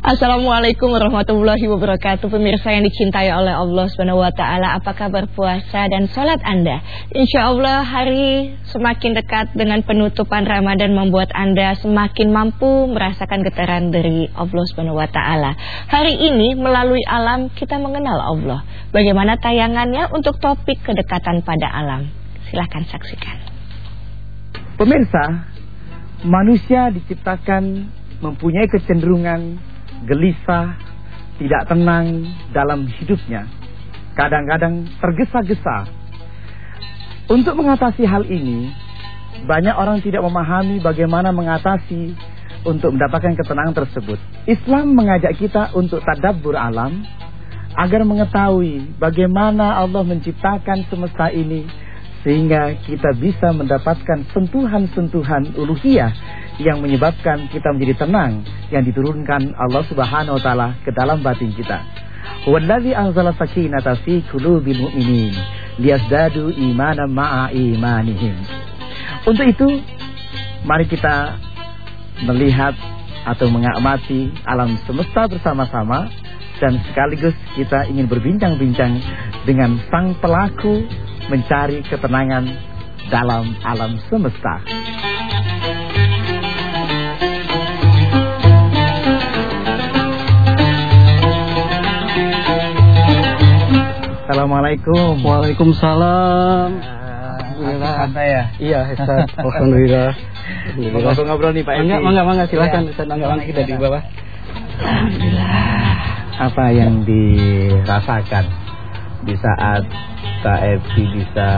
Assalamualaikum warahmatullahi wabarakatuh. Pemirsa yang dicintai oleh Allah SWT Apa kabar puasa dan sholat Anda? Insya Allah hari semakin dekat dengan penutupan Ramadan Membuat Anda semakin mampu merasakan getaran dari Allah SWT Hari ini melalui alam kita mengenal Allah. Bagaimana tayangannya untuk topik kedekatan pada alam? Silahkan saksikan. Pemirsa, manusia diciptakan mempunyai kecenderungan gelisah, tidak tenang dalam hidupnya. Kadang-kadang tergesa-gesa. Untuk mengatasi hal ini, banyak orang tidak memahami bagaimana mengatasi untuk mendapatkan ketenangan tersebut. Islam mengajak kita untuk tadabbur alam agar mengetahui bagaimana Allah menciptakan semesta ini sehingga kita bisa mendapatkan sentuhan-sentuhan uluhiyah yang menyebabkan kita menjadi tenang yang diturunkan Allah Subhanahu wa taala ke dalam batin kita. Wallazi anzala sakinata fi qulubil mu'minin liyazdadu imanan ma'a imanihim. Untuk itu, mari kita melihat atau mengamati alam semesta bersama-sama dan sekaligus kita ingin berbincang-bincang dengan sang pelaku mencari ketenangan dalam alam semesta. Assalamualaikum. Waalaikumsalam. Alhamdulillah. Santai ya? Iya, Ustaz. Alhamdulillah. Ngobrol-ngobrol nih Pak. Enggak, enggak, enggak, silakan Ya. Ustaz. Enggak, enggak, kita di bawah. Alhamdulillah. Apa yang dirasakan di saat Edi bisa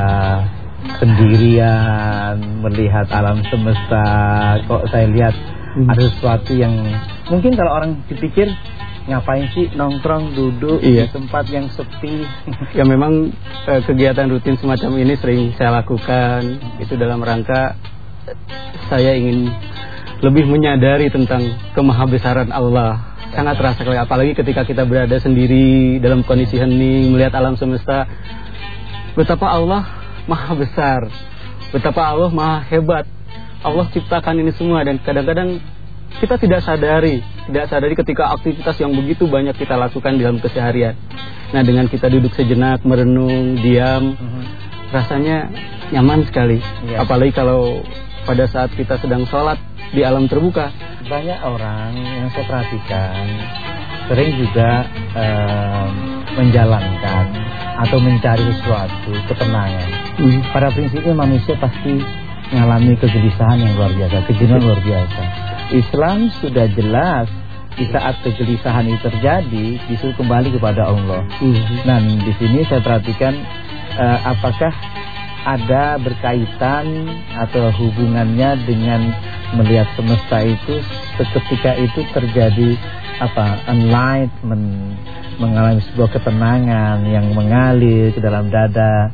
sendirian melihat alam semesta? Kok saya lihat Hmm. ada sesuatu yang mungkin kalau orang dipikir ngapain sih nongkrong duduk di Iya. tempat yang sepi? Ya memang eh, kegiatan rutin semacam ini sering saya lakukan. Itu dalam rangka eh, saya ingin lebih menyadari tentang kemahabesaran Allah. Sangat terasa sekali apalagi ketika kita berada sendiri dalam kondisi hening melihat alam semesta. Betapa Allah maha besar. Betapa Allah maha hebat. Allah ciptakan ini semua dan kadang-kadang kita tidak sadari, tidak sadari ketika aktivitas yang begitu banyak kita lakukan dalam keseharian. Nah, dengan kita duduk sejenak, merenung, diam, rasanya nyaman sekali. Iya. Apalagi kalau pada saat kita sedang sholat di alam terbuka. Banyak orang yang saya perhatikan sering juga em, menjalankan atau mencari sesuatu ketenangan. Pada prinsipnya manusia pasti mengalami kegelisahan yang luar biasa, kejenuhan luar biasa. Islam sudah jelas di saat kegelisahan itu terjadi disuruh kembali kepada Allah. Nah, di sini saya perhatikan eh, apakah ada berkaitan atau hubungannya dengan melihat semesta itu seketika itu terjadi apa enlightenment mengalami sebuah ketenangan yang mengalir ke dalam dada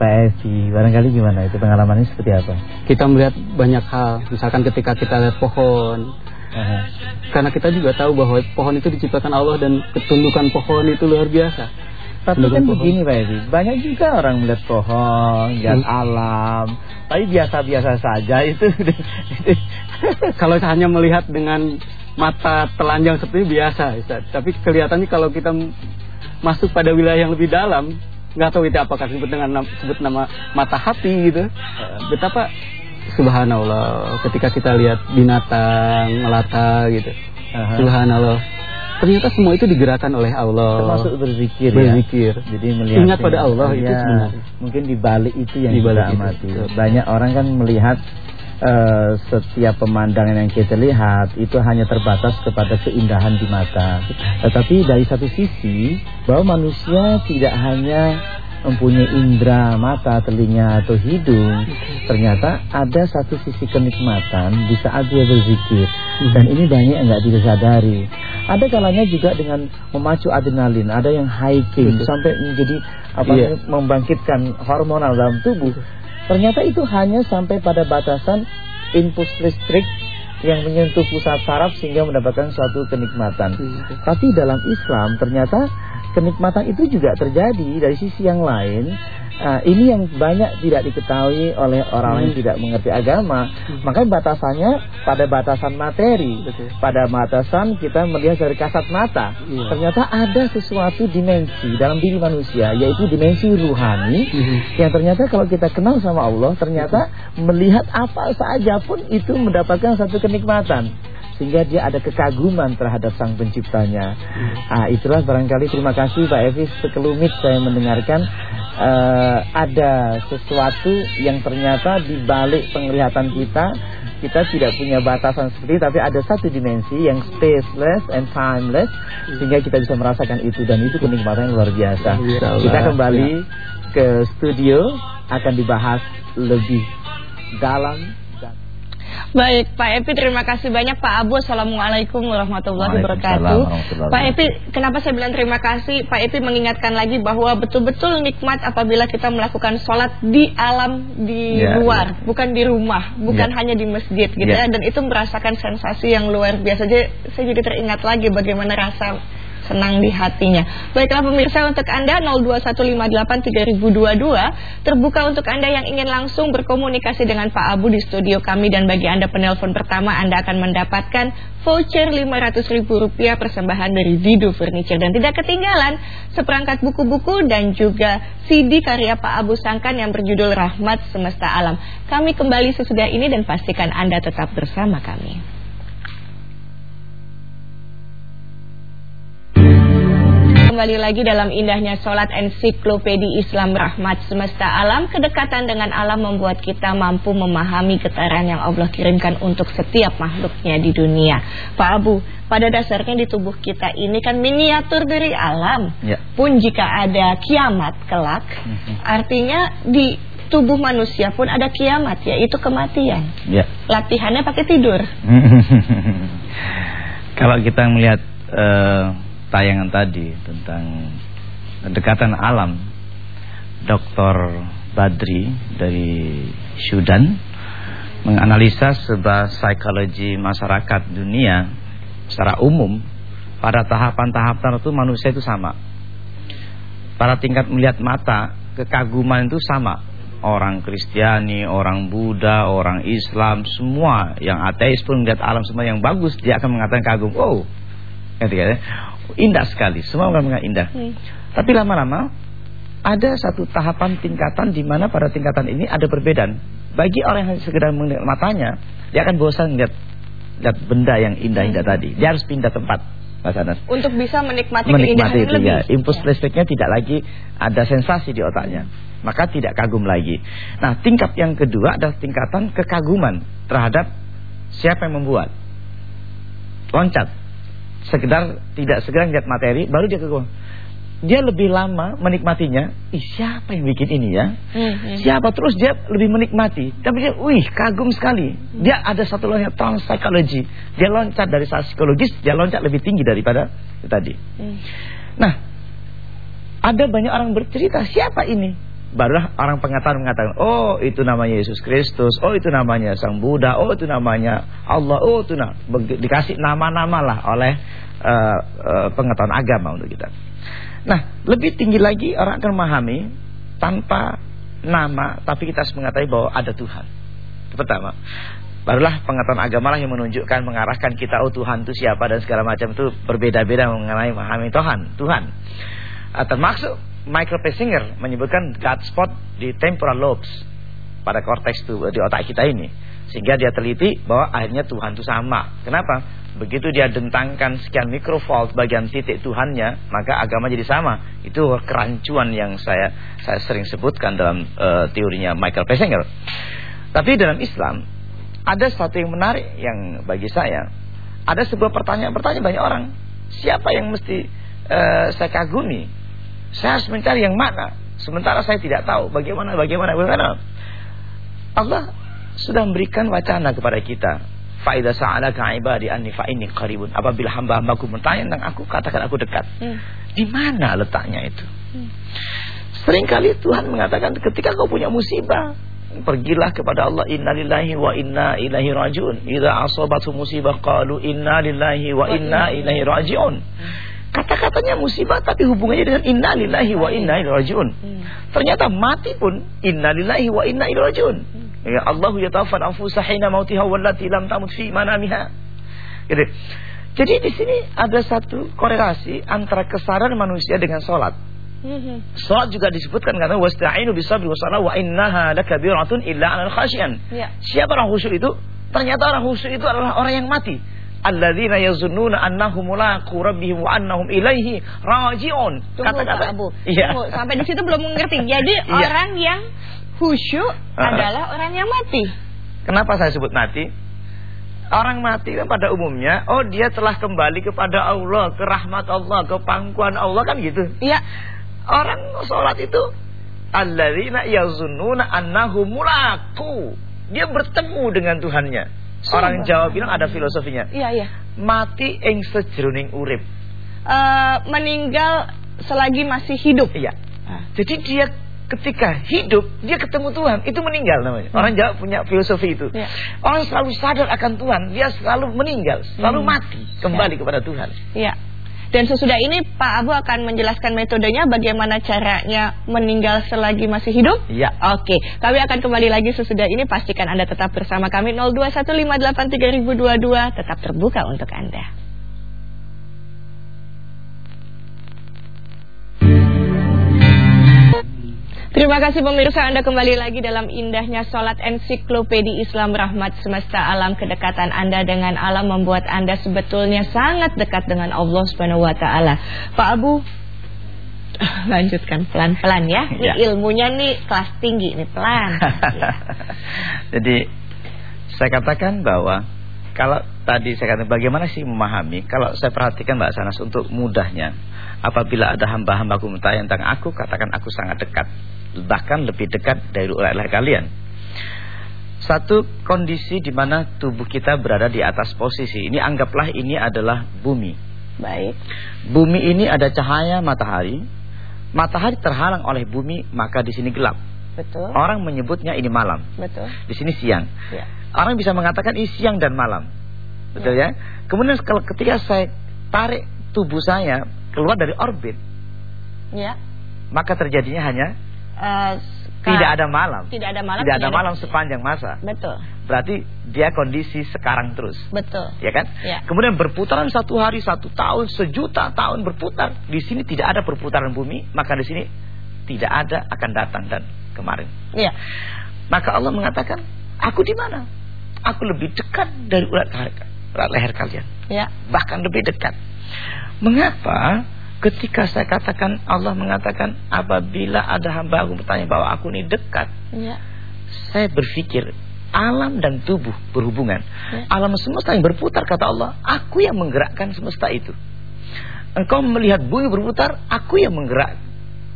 PSI barangkali gimana itu pengalamannya seperti apa? Kita melihat banyak hal, misalkan ketika kita lihat pohon, Aha. karena kita juga tahu bahwa pohon itu diciptakan Allah dan ketundukan pohon itu luar biasa. Tapi kan begini Pak Edi, banyak juga orang melihat pohon, lihat Hmm. alam, tapi biasa-biasa saja itu. kalau hanya melihat dengan mata telanjang seperti biasa, Ustaz. Tapi kelihatannya kalau kita masuk pada wilayah yang lebih dalam, nggak tahu itu apakah disebut dengan sebut nama mata hati gitu. Betapa subhanallah ketika kita lihat binatang melata gitu. Aha. Subhanallah. Ternyata semua itu digerakkan oleh Allah. Termasuk berzikir, Berzikir. ya. Jadi melihat Ingat pada Allah itu Ya, sebenarnya. Mungkin di balik itu yang Di kita balik itu, amati. betul. Banyak orang kan melihat eh, setiap pemandangan yang kita lihat itu hanya terbatas kepada keindahan di mata. Tetapi dari satu sisi bahwa manusia tidak hanya mempunyai indera mata, telinga atau hidung, ternyata ada satu sisi kenikmatan di saat dia berzikir. Dan ini banyak yang nggak disadari. Ada kalanya juga dengan memacu adrenalin, ada yang hiking Betul. sampai menjadi apa namanya, membangkitkan hormonal dalam tubuh. Ternyata itu hanya sampai pada batasan impuls listrik yang menyentuh pusat saraf sehingga mendapatkan suatu kenikmatan. Iya. Tapi dalam Islam ternyata kenikmatan itu juga terjadi dari sisi yang lain Nah, ini yang banyak tidak diketahui oleh orang yang hmm. tidak mengerti agama. Hmm. Makanya batasannya pada batasan materi, Betul. pada batasan kita melihat dari kasat mata. Iya. Ternyata ada sesuatu dimensi dalam diri manusia, yaitu dimensi ruhani, hmm. yang ternyata kalau kita kenal sama Allah, ternyata melihat apa saja pun itu mendapatkan satu kenikmatan sehingga dia ada kekaguman terhadap sang penciptanya. Ah, itulah barangkali terima kasih Pak Evi sekelumit saya mendengarkan uh, ada sesuatu yang ternyata di balik penglihatan kita kita tidak punya batasan seperti tapi ada satu dimensi yang spaceless and timeless sehingga kita bisa merasakan itu dan itu kenikmatan yang luar biasa. Kita kembali ya. ke studio akan dibahas lebih dalam Baik, Pak Epi terima kasih banyak Pak Abu. Assalamualaikum warahmatullahi wabarakatuh. Pak Epi, kenapa saya bilang terima kasih? Pak Epi mengingatkan lagi bahwa betul-betul nikmat apabila kita melakukan sholat di alam di ya, luar, ya. bukan di rumah, bukan ya. hanya di masjid gitu ya. ya. Dan itu merasakan sensasi yang luar biasa. Jadi saya jadi teringat lagi bagaimana rasa senang di hatinya. Baiklah pemirsa untuk Anda 021583022 terbuka untuk Anda yang ingin langsung berkomunikasi dengan Pak Abu di studio kami dan bagi Anda penelpon pertama Anda akan mendapatkan voucher Rp500.000 persembahan dari Vido Furniture dan tidak ketinggalan seperangkat buku-buku dan juga CD karya Pak Abu Sangkan yang berjudul Rahmat Semesta Alam. Kami kembali sesudah ini dan pastikan Anda tetap bersama kami. Kembali lagi dalam indahnya sholat ensiklopedi Islam Rahmat Semesta Alam Kedekatan dengan alam membuat kita mampu memahami getaran yang Allah kirimkan untuk setiap makhluknya di dunia Pak Abu, pada dasarnya di tubuh kita ini kan miniatur dari alam ya. Pun jika ada kiamat kelak mhm. Artinya di tubuh manusia pun ada kiamat yaitu kematian ya. Latihannya pakai tidur Kalau kita melihat uh tayangan tadi tentang kedekatan alam Dr. Badri dari Sudan menganalisa sebuah psikologi masyarakat dunia secara umum pada tahapan-tahapan tertentu manusia itu sama pada tingkat melihat mata kekaguman itu sama orang Kristiani, orang Buddha, orang Islam, semua yang ateis pun melihat alam semua yang bagus, dia akan mengatakan kagum. Oh? Indah sekali, semua orang mengatakan indah. Hmm. Tapi lama-lama ada satu tahapan tingkatan di mana pada tingkatan ini ada perbedaan. Bagi orang yang sekedar melihat matanya, dia akan bosan melihat lihat benda yang indah-indah hmm. tadi. Dia harus pindah tempat. Mas Anas. Untuk bisa menikmati, menikmati itu ya. Impuls ya. listriknya tidak lagi ada sensasi di otaknya. Maka tidak kagum lagi. Nah, tingkat yang kedua adalah tingkatan kekaguman terhadap siapa yang membuat. Loncat sekedar tidak segera lihat materi baru dia kegum dia lebih lama menikmatinya ih siapa yang bikin ini ya? Hmm, hmm. siapa? Terus dia lebih menikmati. Tapi dia wih kagum sekali. Dia ada satu yang trans psychology. Dia loncat dari psikologis dia loncat lebih tinggi daripada tadi. Hmm. nah ada banyak orang bercerita siapa ini barulah orang pengetahuan mengatakan oh itu namanya Yesus Kristus oh itu namanya Sang Buddha oh itu namanya Allah oh itu nah dikasih nama-nama lah oleh uh, uh, pengetahuan agama untuk kita. Nah lebih tinggi lagi orang akan memahami tanpa nama tapi kita harus mengetahui bahwa ada Tuhan. Pertama. Barulah pengetahuan agama lah yang menunjukkan mengarahkan kita oh Tuhan itu siapa? dan segala macam itu berbeda-beda mengenai memahami Tuhan Tuhan. Uh, termasuk Michael Pessinger menyebutkan God spot di temporal lobes pada korteks di otak kita ini. Sehingga dia teliti bahwa akhirnya Tuhan itu sama. Kenapa? Begitu dia dentangkan sekian mikrovolt bagian titik Tuhannya maka agama jadi sama. Itu kerancuan yang saya saya sering sebutkan dalam uh, teorinya Michael Pessinger tapi dalam Islam ada satu yang menarik yang bagi saya. Ada sebuah pertanyaan-pertanyaan banyak orang. Siapa yang mesti uh, saya kagumi saya harus mencari yang mana. Sementara saya tidak tahu bagaimana, bagaimana, bagaimana. Allah sudah memberikan wacana kepada kita. Faidah sa'alaka ibadi anni fa inni qaribun. Apabila hamba-hambaku bertanya tentang aku, katakan aku dekat. Hmm. Di mana letaknya itu? Hmm. Seringkali Tuhan mengatakan ketika kau punya musibah, pergilah kepada Allah innalillahi wa inna ilaihi rajiun. Idza asabatu musibah qalu innalillahi wa inna ilaihi rajiun. Hmm. Kata-katanya musibah tapi hubungannya dengan innalillahi wa inna ilaihi rajiun. Hmm. Ternyata mati pun innalillahi wa inna ilaihi rajiun. Hmm. Ya Allah yatawaffal anfusa hina mautiha wallati lam tamut fi manamiha. Gitu. Jadi di sini ada satu korelasi antara kesadaran manusia dengan sholat. Hmm. Sholat juga disebutkan karena wasta'inu bisabri wasalah wa innaha lakabiratun illa 'alal khasyian. Ya. Siapa orang khusyuk itu? Ternyata orang khusyuk itu adalah orang yang mati. Alladzina yazunnuna annahum mulaqu rabbihim wa annahum ilaihi raji'un. Pak Abu. Iya. Tunggu, sampai di situ belum mengerti. Jadi Iya. orang yang khusyuk Uh-uh. adalah orang yang mati. Kenapa saya sebut mati? Orang mati kan pada umumnya, oh dia telah kembali kepada Allah, ke rahmat Allah, ke pangkuan Allah kan gitu. Iya. Orang sholat itu alladzina yazunnuna annahum mulaqu. Dia bertemu dengan Tuhannya. Orang Jawa bilang ada filosofinya. Iya, iya. Mati ing sejroning urip. Eh, meninggal selagi masih hidup. Iya. Jadi dia ketika hidup dia ketemu Tuhan itu meninggal namanya. Orang Jawa punya filosofi itu. Iya. Orang selalu sadar akan Tuhan, dia selalu meninggal, selalu Hmm. mati kembali kepada Tuhan. Iya. Dan sesudah ini Pak Abu akan menjelaskan metodenya bagaimana caranya meninggal selagi masih hidup. Iya. Oke, kami akan kembali lagi sesudah ini. Pastikan Anda tetap bersama kami 02158322 tetap terbuka untuk Anda. Terima kasih pemirsa Anda kembali lagi dalam indahnya sholat ensiklopedi Islam Rahmat Semesta Alam Kedekatan Anda dengan alam membuat Anda sebetulnya sangat dekat dengan Allah Subhanahu Wa Taala. Pak Abu, lanjutkan pelan-pelan ya. Ini Ya. ilmunya nih kelas tinggi nih pelan. Ya. Jadi saya katakan bahwa kalau tadi saya katakan bagaimana sih memahami kalau saya perhatikan Mbak Sanas untuk mudahnya apabila ada hamba-hambaku minta tentang aku katakan aku sangat dekat bahkan lebih dekat dari oleh kalian satu kondisi di mana tubuh kita berada di atas posisi ini anggaplah ini adalah bumi Baik. bumi ini ada cahaya matahari matahari terhalang oleh bumi maka di sini gelap Betul. orang menyebutnya ini malam Betul. di sini siang Ya. Orang bisa mengatakan ini siang dan malam. Betul ya? Kemudian kalau ketika saya tarik tubuh saya keluar dari orbit, Ya. maka terjadinya hanya Eh, tidak ada malam. Tidak ada malam. Tidak ada malam sepanjang masa. Betul. Berarti dia kondisi sekarang terus. Betul. Ya kan? Ya. Kemudian berputaran satu hari, satu tahun, sejuta tahun berputar. Di sini tidak ada perputaran bumi, maka di sini tidak ada akan datang dan kemarin. Ya. Maka Allah mengatakan, aku di mana? Aku lebih dekat dari urat leher, urat leher kalian. Ya. Bahkan lebih dekat. Mengapa ketika saya katakan Allah mengatakan apabila ada hamba aku bertanya bahwa aku ini dekat, Ya. saya berpikir alam dan tubuh berhubungan. Ya. Alam semesta yang berputar kata Allah, aku yang menggerakkan semesta itu. Engkau melihat bumi berputar, aku yang menggerak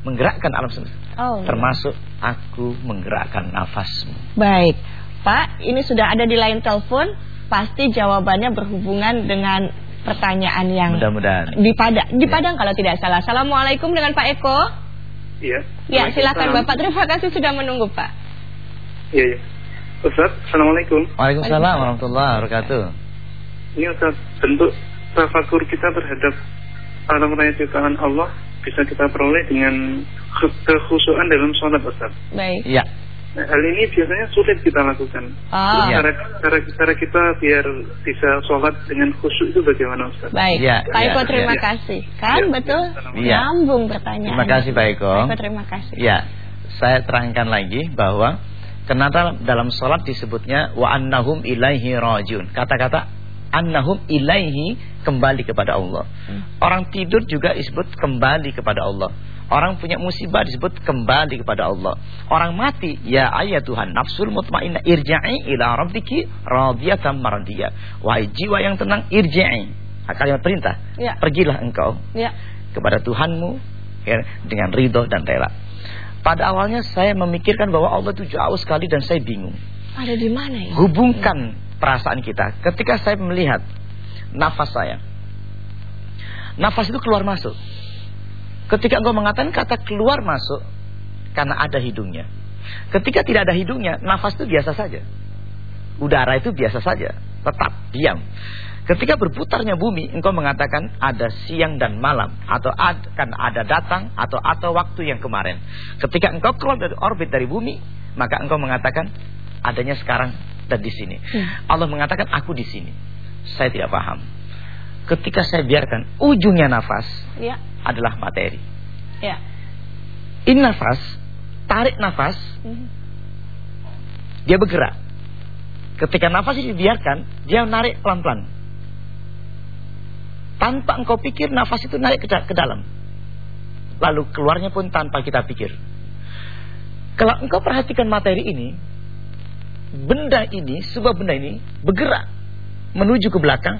menggerakkan alam semesta. Oh. ya. Termasuk aku menggerakkan nafasmu. Baik, Pak, ini sudah ada di line telepon. Pasti jawabannya berhubungan dengan pertanyaan yang Mudah-mudahan. di Padang. Di Padang kalau tidak salah. Assalamualaikum dengan Pak Eko. Iya. Ya, silakan Waalaikumsalam. Bapak. Terima kasih sudah menunggu, Pak. Iya, iya. Ustaz, Assalamualaikum. Waalaikumsalam warahmatullahi wabarakatuh. Ini Ustaz, bentuk tafakur kita terhadap alam raya ciptaan Allah bisa kita peroleh dengan ke- kekhusyuan dalam sholat Ustaz. Baik. Iya. Nah, hal ini biasanya sulit kita lakukan. Iya. Cara, cara, cara kita biar bisa sholat dengan khusyuk itu bagaimana Ustaz? baik. Iya, Pak Eko, terima iya. kasih. Kan Iya, betul? iya. Nyambung pertanyaan. Terima kasih Pak Eko. Pak Eko, terima kasih. Ya, saya terangkan lagi bahwa kenapa dalam sholat disebutnya wa annahum ilaihi rajiun. Kata-kata annahum ilaihi kembali kepada Allah. Hmm. Orang tidur juga disebut kembali kepada Allah. Orang punya musibah disebut kembali kepada Allah. Orang mati, ya ayat Tuhan, nafsul mutmainnah irja'i ila rabbiki radiyatan maradiyah. Wahai jiwa yang tenang, irja'i. Kalimat perintah. Ya. Pergilah engkau Ya. kepada Tuhanmu ya, dengan ridho dan rela. Pada awalnya saya memikirkan bahwa Allah itu jauh sekali dan saya bingung. Ada di mana ya? Hubungkan perasaan kita ketika saya melihat nafas saya. Nafas itu keluar masuk. Ketika engkau mengatakan kata keluar masuk karena ada hidungnya. Ketika tidak ada hidungnya, nafas itu biasa saja. Udara itu biasa saja, tetap diam. Ketika berputarnya bumi, engkau mengatakan ada siang dan malam atau akan ada datang atau atau waktu yang kemarin. Ketika engkau keluar dari orbit dari bumi, maka engkau mengatakan adanya sekarang dan di sini. Hmm. Allah mengatakan aku di sini. Saya tidak paham. Ketika saya biarkan ujungnya nafas ya. Adalah materi. Ya. Ini nafas, tarik nafas, hmm. dia bergerak. Ketika nafas ini dibiarkan, dia narik pelan-pelan. Tanpa engkau pikir nafas itu naik ke, ke dalam. Lalu keluarnya pun tanpa kita pikir. Kalau engkau perhatikan materi ini, benda ini, sebuah benda ini bergerak menuju ke belakang.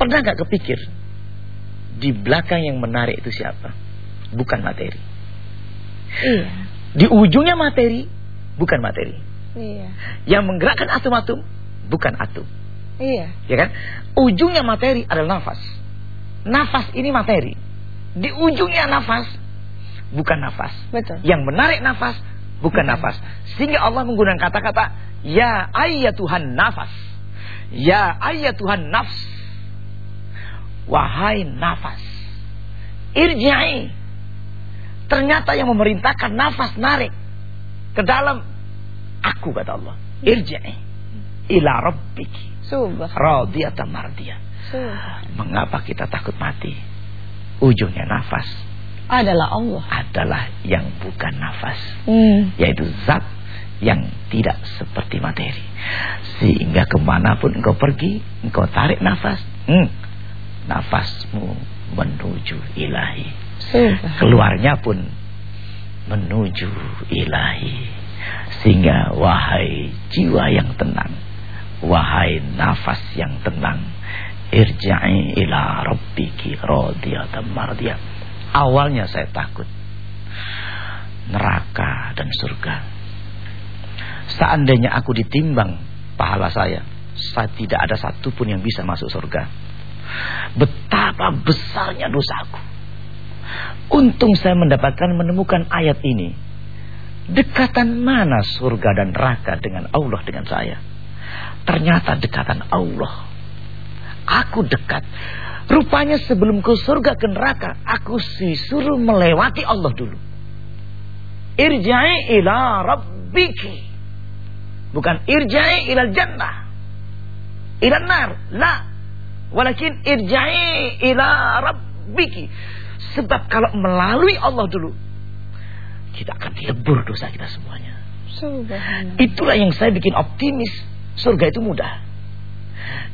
Pernah gak kepikir di belakang yang menarik itu siapa? Bukan materi. Iya. Di ujungnya materi, bukan materi. Iya. Yang menggerakkan atom-atom, bukan atom. Iya. Ya kan? Ujungnya materi adalah nafas. Nafas ini materi. Di ujungnya nafas bukan nafas. Betul. Yang menarik nafas bukan Betul. nafas. Sehingga Allah menggunakan kata-kata ya Tuhan nafas. Ya Tuhan nafs. Wahai nafas. Irja'i. Ternyata yang memerintahkan nafas narik ke dalam aku kata Allah. Irja'i ila rabbiki Radiyatan mardiyah. Mengapa kita takut mati? Ujungnya nafas. Adalah Allah. Adalah yang bukan nafas. Hmm. Yaitu zat yang tidak seperti materi. Sehingga ke mana pun engkau pergi, engkau tarik nafas. Hmm, nafasmu menuju ilahi. Keluarnya pun menuju ilahi. Sehingga wahai jiwa yang tenang Wahai nafas yang tenang Irja'i ila rabbiki radiyatan mardiyah. Awalnya saya takut. Neraka dan surga. Seandainya aku ditimbang pahala saya Saya tidak ada satupun yang bisa masuk surga Betapa besarnya dosaku Untung saya mendapatkan menemukan ayat ini Dekatan mana surga dan neraka dengan Allah dengan saya Ternyata dekatan Allah. Aku dekat. Rupanya sebelum ke surga ke neraka, aku disuruh melewati Allah dulu. Irja'i ila rabbiki. Bukan irja'i ila jannah. Ila nar. La. Walakin irja'i ila rabbiki. Sebab kalau melalui Allah dulu, kita akan dilebur dosa kita semuanya. Itulah yang saya bikin optimis Surga itu mudah.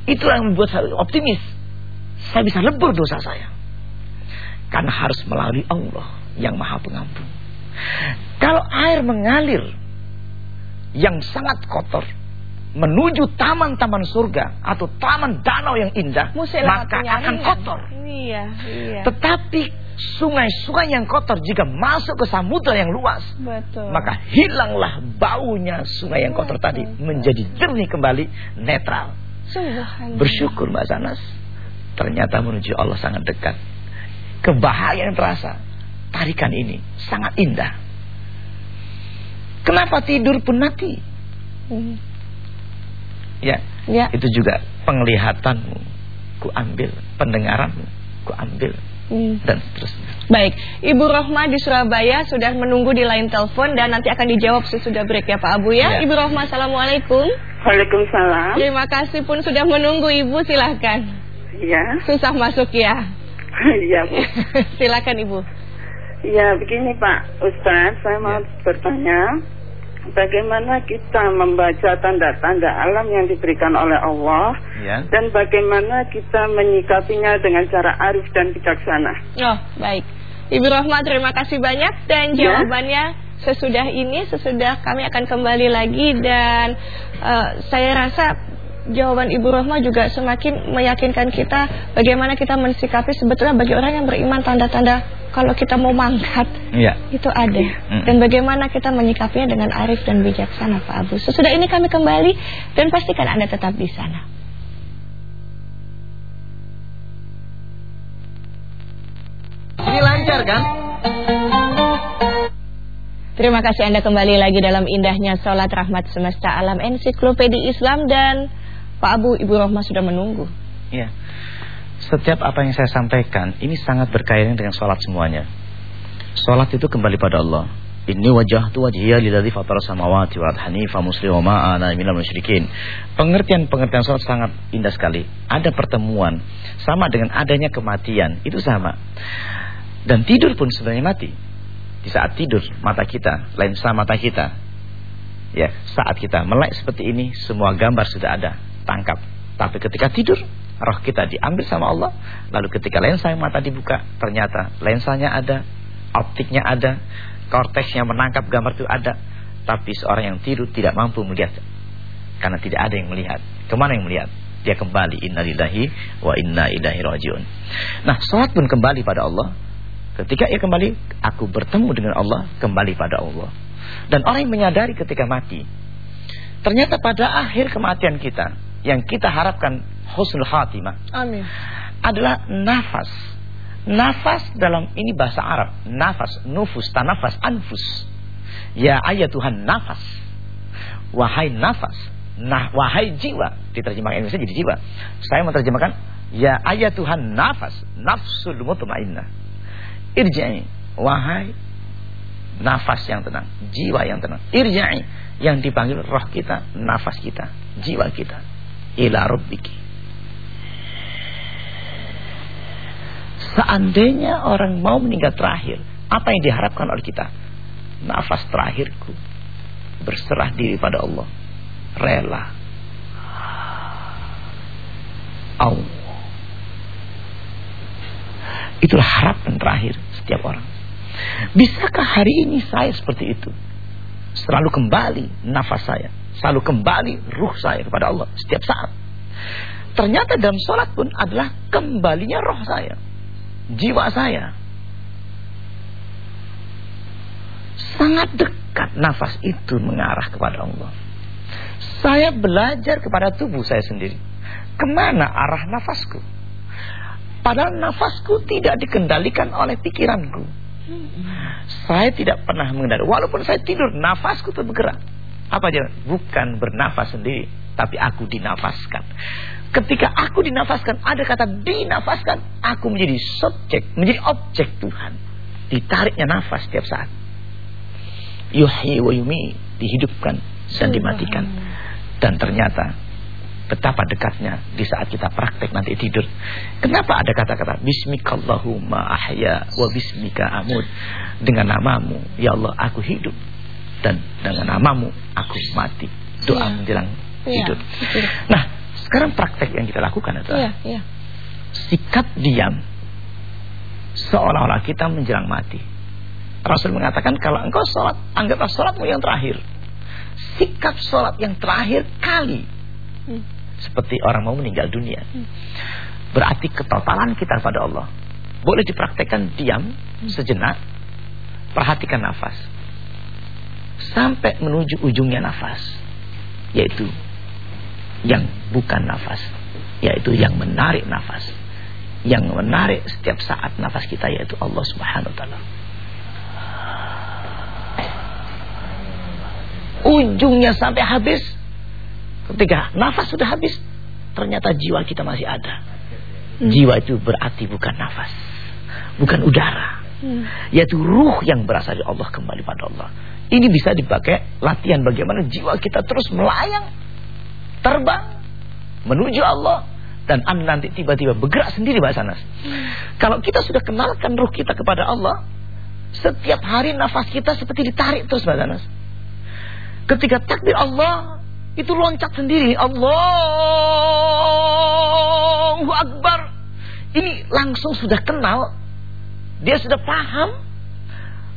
Itulah yang membuat saya optimis. Saya bisa lebur dosa saya. Karena harus melalui Allah yang maha pengampun. Kalau air mengalir yang sangat kotor menuju taman-taman surga atau taman danau yang indah, maka akan kotor. Iya, iya. Tetapi sungai-sungai yang kotor jika masuk ke samudra yang luas, Betul. maka hilanglah baunya sungai yang kotor tadi menjadi jernih kembali, netral. Bersyukur Mbak Sanas, ternyata menuju Allah sangat dekat. Kebahagiaan terasa, tarikan ini sangat indah. Kenapa tidur pun mati? Hmm. Ya, ya, itu juga penglihatanmu, ku ambil pendengaranmu, ku ambil Hmm. dan seterusnya. Baik, Ibu Rohma di Surabaya sudah menunggu di line telepon dan nanti akan dijawab sesudah break ya Pak Abu ya. ya. Ibu Rohma, Assalamualaikum. Waalaikumsalam. Terima kasih pun sudah menunggu Ibu, silahkan. Iya. Susah masuk ya. Iya Bu. silakan Ibu. Ya begini Pak Ustaz, saya mau ya. bertanya bagaimana kita membaca tanda-tanda alam yang diberikan oleh Allah ya. dan bagaimana kita menyikapinya dengan cara arif dan bijaksana. Oh, baik. Ibu Rohma terima kasih banyak dan ya. jawabannya ya. sesudah ini sesudah kami akan kembali lagi dan uh, saya rasa jawaban Ibu Rohma juga semakin meyakinkan kita bagaimana kita mensikapi sebetulnya bagi orang yang beriman tanda-tanda kalau kita mau mangkat ya. itu ada mm. dan bagaimana kita menyikapinya dengan arif dan bijaksana Pak Abu. Sesudah ini kami kembali dan pastikan Anda tetap di sana. Ini lancar kan? Terima kasih Anda kembali lagi dalam indahnya Salat Rahmat Semesta Alam Ensiklopedia Islam dan Pak Abu, Ibu Rohma sudah menunggu. Iya. Setiap apa yang saya sampaikan ini sangat berkaitan dengan sholat semuanya. Sholat itu kembali pada Allah. Ini wajah tu wajhiya lilladzi fatara samawati wal hanifa muslima ma ana minal musyrikin. Pengertian-pengertian salat sangat indah sekali. Ada pertemuan sama dengan adanya kematian, itu sama. Dan tidur pun sebenarnya mati. Di saat tidur mata kita lensa mata kita. Ya, saat kita melek seperti ini semua gambar sudah ada, tangkap. Tapi ketika tidur roh kita diambil sama Allah, lalu ketika lensa mata dibuka ternyata lensanya ada, optiknya ada, korteks yang menangkap gambar itu ada. Tapi seorang yang tidur tidak mampu melihat. Karena tidak ada yang melihat. Ke mana yang melihat? Dia kembali innalillahi wa inna ilaihi rajiun. Nah salat pun kembali pada Allah. Ketika ia kembali aku bertemu dengan Allah kembali pada Allah. Dan orang yang menyadari ketika mati ternyata pada akhir kematian kita yang kita harapkan husnul khatimah amin adalah nafas Nafas dalam ini bahasa Arab. Nafas, nufus, tanafas, anfus. Ya ayat Tuhan nafas. Wahai nafas. Nah, wahai jiwa. Diterjemahkan Indonesia jadi jiwa. Saya menerjemahkan. Ya ayat Tuhan nafas. Nafsul mutmainnah. Irja'i. Wahai nafas yang tenang. Jiwa yang tenang. Irja'i. Yang dipanggil roh kita. Nafas kita. Jiwa kita. Ila rabbiki Seandainya orang mau meninggal terakhir, apa yang diharapkan oleh kita? Nafas terakhirku berserah diri pada Allah, rela. Allah. Itulah harapan terakhir setiap orang. Bisakah hari ini saya seperti itu? Selalu kembali nafas saya, selalu kembali ruh saya kepada Allah setiap saat. Ternyata dalam sholat pun adalah kembalinya roh saya jiwa saya. Sangat dekat nafas itu mengarah kepada Allah. Saya belajar kepada tubuh saya sendiri. Ke mana arah nafasku? Padahal nafasku tidak dikendalikan oleh pikiranku. Saya tidak pernah mengendalikan. Walaupun saya tidur, nafasku itu bergerak. Apa aja? Bukan bernafas sendiri, tapi aku dinafaskan. Ketika aku dinafaskan, ada kata dinafaskan, aku menjadi subjek, menjadi objek Tuhan. Ditariknya nafas setiap saat. Yuhi wa yumi, dihidupkan dan dimatikan. Dan ternyata betapa dekatnya di saat kita praktek nanti tidur. Kenapa ada kata-kata bismikallahumma ahya wa bismika amud dengan namamu ya Allah aku hidup dan dengan namamu aku mati. Doa ya. menjelang ya. tidur. Nah, sekarang praktek yang kita lakukan adalah iya, iya. sikap diam seolah-olah kita menjelang mati. Rasul mengatakan kalau engkau sholat, anggaplah sholatmu yang terakhir. Sikap sholat yang terakhir kali. Hmm. Seperti orang mau meninggal dunia. Hmm. Berarti ketotalan kita pada Allah. Boleh dipraktekkan diam hmm. sejenak. Perhatikan nafas. Sampai menuju ujungnya nafas. Yaitu yang bukan nafas yaitu yang menarik nafas yang menarik setiap saat nafas kita yaitu Allah Subhanahu wa taala ujungnya sampai habis ketika nafas sudah habis ternyata jiwa kita masih ada hmm. jiwa itu berarti bukan nafas bukan udara hmm. yaitu ruh yang berasal dari Allah kembali pada Allah ini bisa dipakai latihan bagaimana jiwa kita terus melayang terbang menuju Allah dan anda nanti tiba-tiba bergerak sendiri Mbak Sanas. Kalau kita sudah kenalkan ruh kita kepada Allah, setiap hari nafas kita seperti ditarik terus Mbak Sanas. Ketika takbir Allah itu loncat sendiri, Allahu Akbar. Ini langsung sudah kenal, dia sudah paham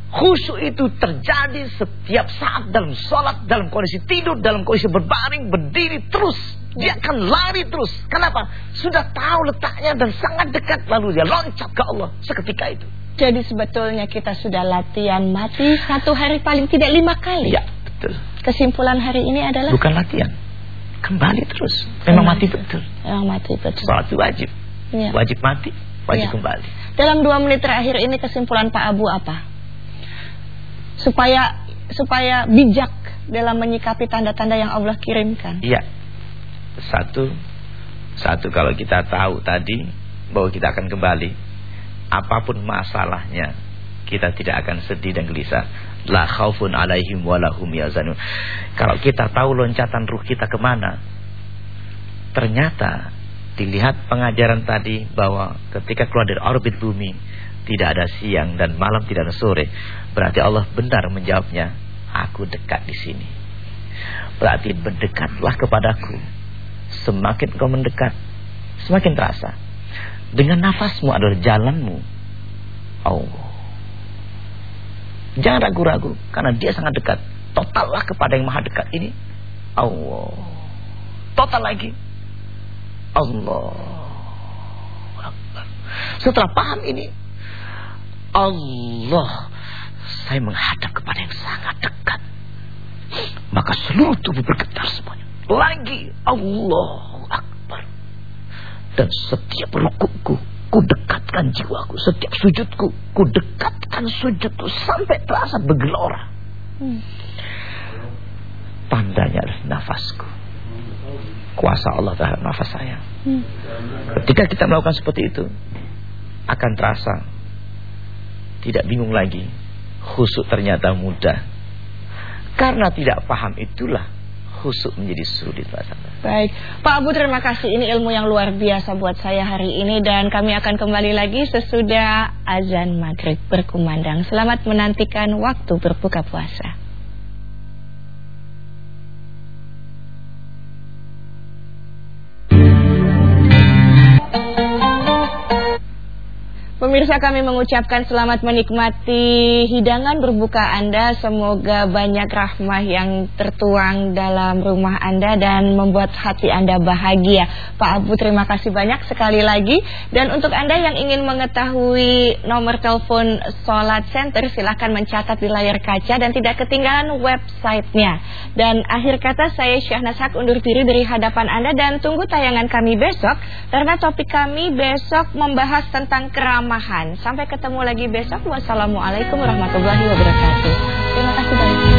Khusyuk itu terjadi setiap saat dalam sholat, dalam kondisi tidur, dalam kondisi berbaring, berdiri terus. Dia akan lari terus. Kenapa? Sudah tahu letaknya dan sangat dekat. Lalu dia loncat ke Allah seketika itu. Jadi sebetulnya kita sudah latihan mati satu hari paling tidak lima kali. Ya, betul. Kesimpulan hari ini adalah? Bukan latihan. Kembali terus. Memang mati betul. Memang mati betul. Sholat wajib. Ya. Wajib mati, wajib ya. kembali. Dalam dua menit terakhir ini kesimpulan Pak Abu apa? Supaya supaya bijak dalam menyikapi tanda-tanda yang Allah kirimkan. Iya. Satu, satu kalau kita tahu tadi bahwa kita akan kembali, apa pun masalahnya, kita tidak akan sedih dan gelisah. La khaufun alaihim walahum yazanun. Kalau kita tahu loncatan ruh kita ke mana, ternyata dilihat pengajaran tadi bahwa ketika keluar dari orbit bumi, tidak ada siang dan malam tidak ada sore. Berarti Allah benar menjawabnya, aku dekat di sini. Berarti berdekatlah kepadaku. Semakin kau mendekat Semakin terasa. Dengan nafasmu adalah jalanmu. Allah. Jangan ragu-ragu Karena dia sangat dekat. Totallah kepada yang maha dekat ini Allah. Total lagi Allah. Setelah paham ini Allah Saya menghadap kepada yang sangat dekat. Maka seluruh tubuh bergetar semuanya. Lagi Allah Akbar. Dan setiap rukukku ku dekatkan jiwaku. Setiap sujudku ku dekatkan sujudku. Sampai terasa bergelora. Hmm. tandanya adalah nafasku. Kuasa Allah terhadap nafas saya. Hmm. ketika kita melakukan seperti itu akan terasa tidak bingung lagi. Khusuk ternyata mudah. Karena tidak paham itulah khusuk menjadi sulit Pak Baik, Pak Abu terima kasih. Ini ilmu yang luar biasa buat saya hari ini dan kami akan kembali lagi sesudah azan maghrib berkumandang. Selamat menantikan waktu berbuka puasa. Pemirsa kami mengucapkan selamat menikmati hidangan berbuka Anda. Semoga banyak rahmah yang tertuang dalam rumah Anda Dan membuat hati Anda bahagia. Pak Abu terima kasih banyak sekali lagi. Dan untuk Anda yang ingin mengetahui nomor telepon Solat Center Silahkan mencatat di layar kaca dan tidak ketinggalan websitenya. Dan akhir kata saya Syahnas Hak undur diri dari hadapan Anda Dan tunggu tayangan kami besok. Karena topik kami besok membahas tentang keramat Sampai ketemu lagi besok. Wassalamualaikum warahmatullahi wabarakatuh. Terima kasih banyak.